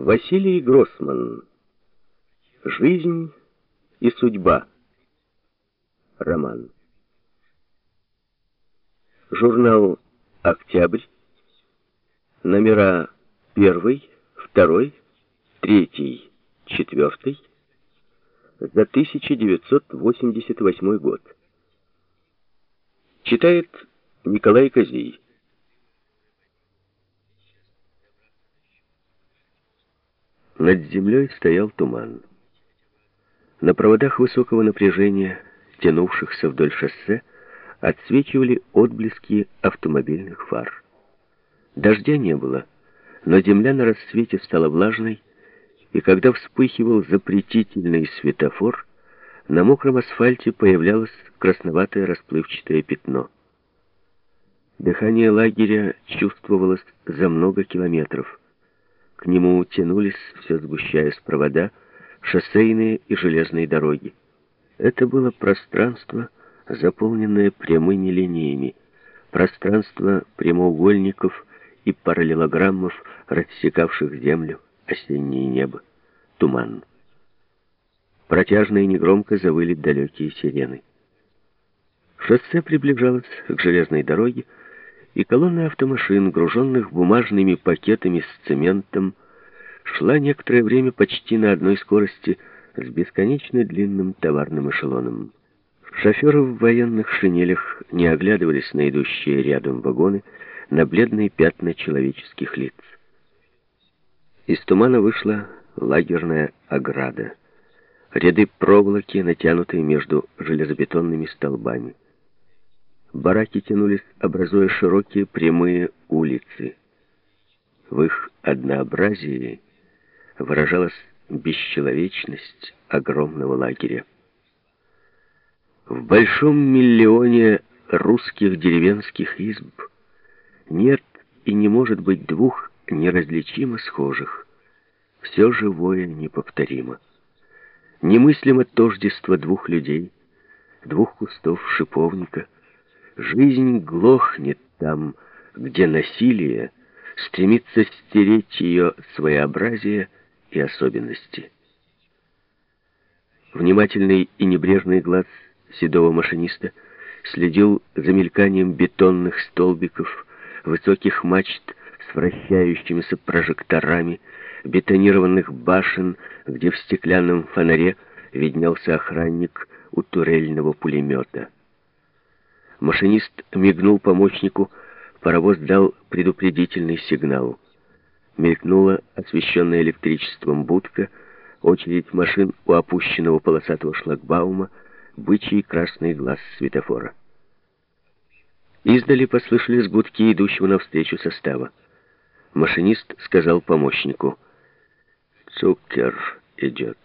Василий Гроссман. Жизнь и судьба. Роман. Журнал «Октябрь». Номера 1, 2, 3, 4 за 1988 год. Читает Николай Козий. Над землей стоял туман. На проводах высокого напряжения, тянувшихся вдоль шоссе, отсвечивали отблески автомобильных фар. Дождя не было, но земля на рассвете стала влажной, и когда вспыхивал запретительный светофор, на мокром асфальте появлялось красноватое расплывчатое пятно. Дыхание лагеря чувствовалось за много километров. К нему тянулись, все сгущаясь провода, шоссейные и железные дороги. Это было пространство, заполненное прямыми линиями, пространство прямоугольников и параллелограммов, рассекавших землю, осеннее небо, туман. Протяжно и негромко завыли далекие сирены. Шоссе приближалось к железной дороге, и колонна автомашин, груженных бумажными пакетами с цементом, шла некоторое время почти на одной скорости с бесконечно длинным товарным эшелоном. Шоферы в военных шинелях не оглядывались на идущие рядом вагоны, на бледные пятна человеческих лиц. Из тумана вышла лагерная ограда. Ряды проволоки, натянутые между железобетонными столбами. Бараки тянулись, образуя широкие прямые улицы. В их однообразии выражалась бесчеловечность огромного лагеря. В большом миллионе русских деревенских изб нет и не может быть двух неразличимо схожих. Все живое неповторимо. Немыслимо тождество двух людей, двух кустов шиповника — Жизнь глохнет там, где насилие стремится стереть ее своеобразие и особенности. Внимательный и небрежный глаз седого машиниста следил за мельканием бетонных столбиков, высоких мачт с вращающимися прожекторами, бетонированных башен, где в стеклянном фонаре виднелся охранник у турельного пулемета. Машинист мигнул помощнику, паровоз дал предупредительный сигнал. Мелькнула освещенная электричеством будка, очередь машин у опущенного полосатого шлагбаума, бычий красный глаз светофора. Издали послышались гудки идущего навстречу состава. Машинист сказал помощнику, «Цукер идет».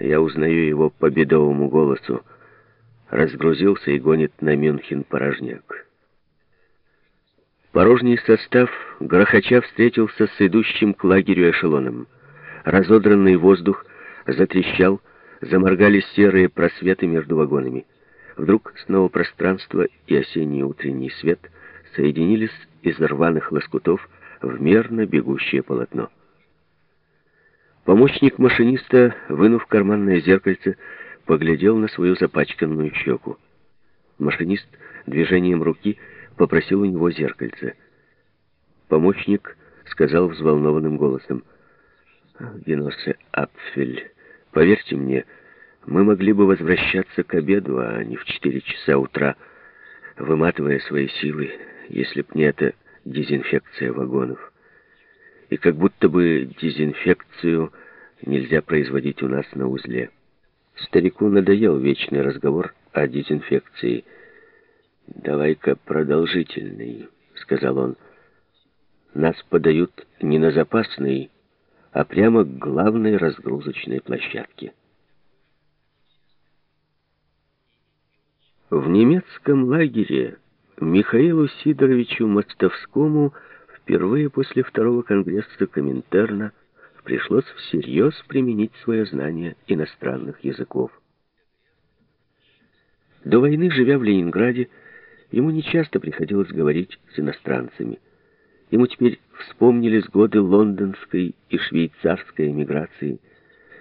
Я узнаю его по бедовому голосу разгрузился и гонит на Мюнхен порожняк. Порожний состав грохоча встретился с идущим к лагерю эшелоном. Разодранный воздух затрещал, заморгали серые просветы между вагонами. Вдруг снова пространство и осенний утренний свет соединились из рваных лоскутов в мерно бегущее полотно. Помощник машиниста, вынув карманное зеркальце, поглядел на свою запачканную щеку. Машинист движением руки попросил у него зеркальце. Помощник сказал взволнованным голосом, «Геносе Апфель, поверьте мне, мы могли бы возвращаться к обеду, а не в четыре часа утра, выматывая свои силы, если б не эта дезинфекция вагонов. И как будто бы дезинфекцию нельзя производить у нас на узле». Старику надоел вечный разговор о дезинфекции. «Давай-ка продолжительный», — сказал он. «Нас подают не на запасный, а прямо к главной разгрузочной площадке». В немецком лагере Михаилу Сидоровичу Мостовскому впервые после второго конгресса Коминтерна пришлось всерьез применить свое знание иностранных языков. До войны, живя в Ленинграде, ему нечасто приходилось говорить с иностранцами. Ему теперь вспомнились годы лондонской и швейцарской эмиграции.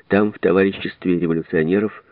Там, в товариществе революционеров,